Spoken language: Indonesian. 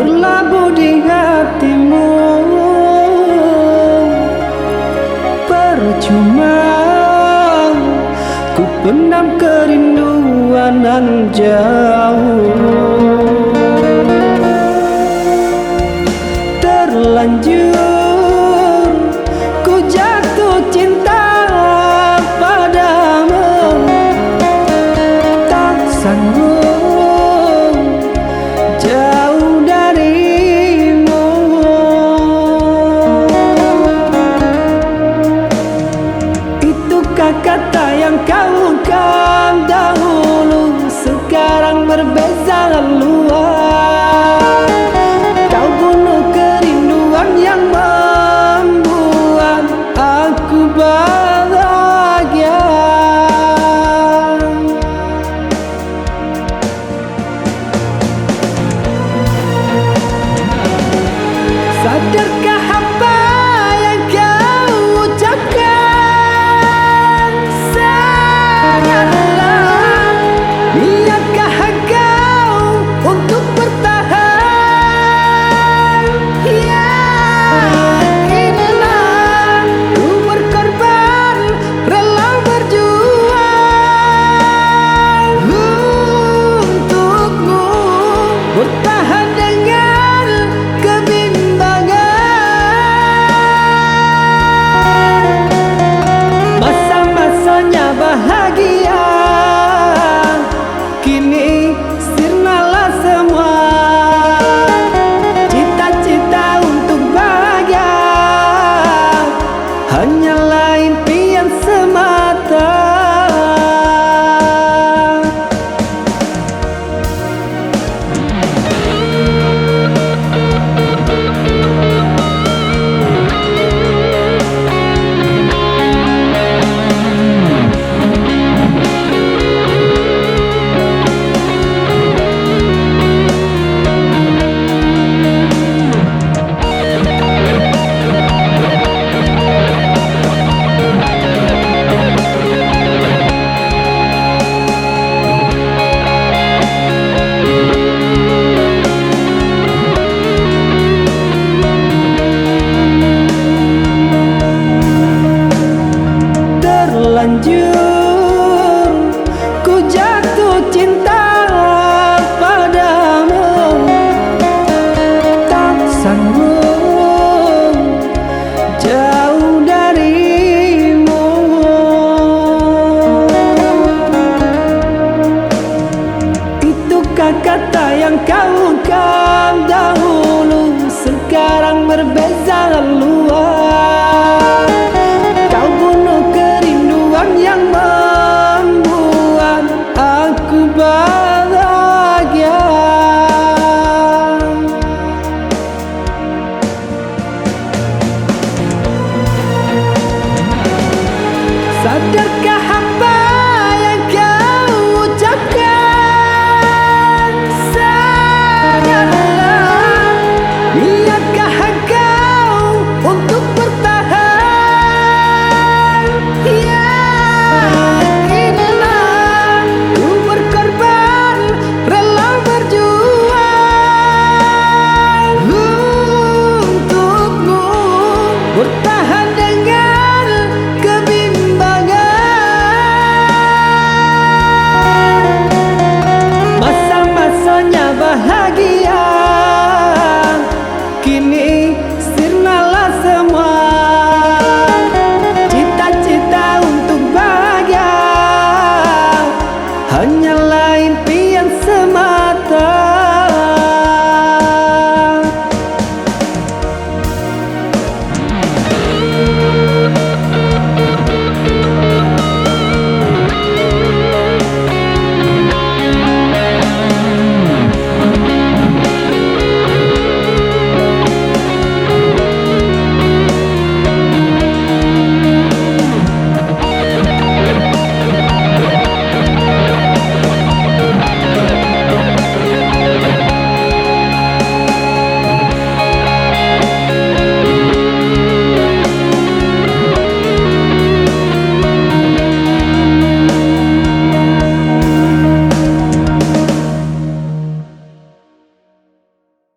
Berlabuh di hatimu. Percuma Ku pendam kerinduan nan jauh per besar a lua Jujur, Ku jatuh cinta padamu. Tak sanggup Sadarkah apa yang kau ucapkan? Sadarlah. Niatkah engkau untuk bertahan? Yakinlah Ku berkorban rela berjuang. Untukmu bertahan.